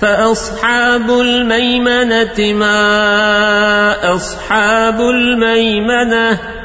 فأصحاب الميمنة ما أصحاب الميمنة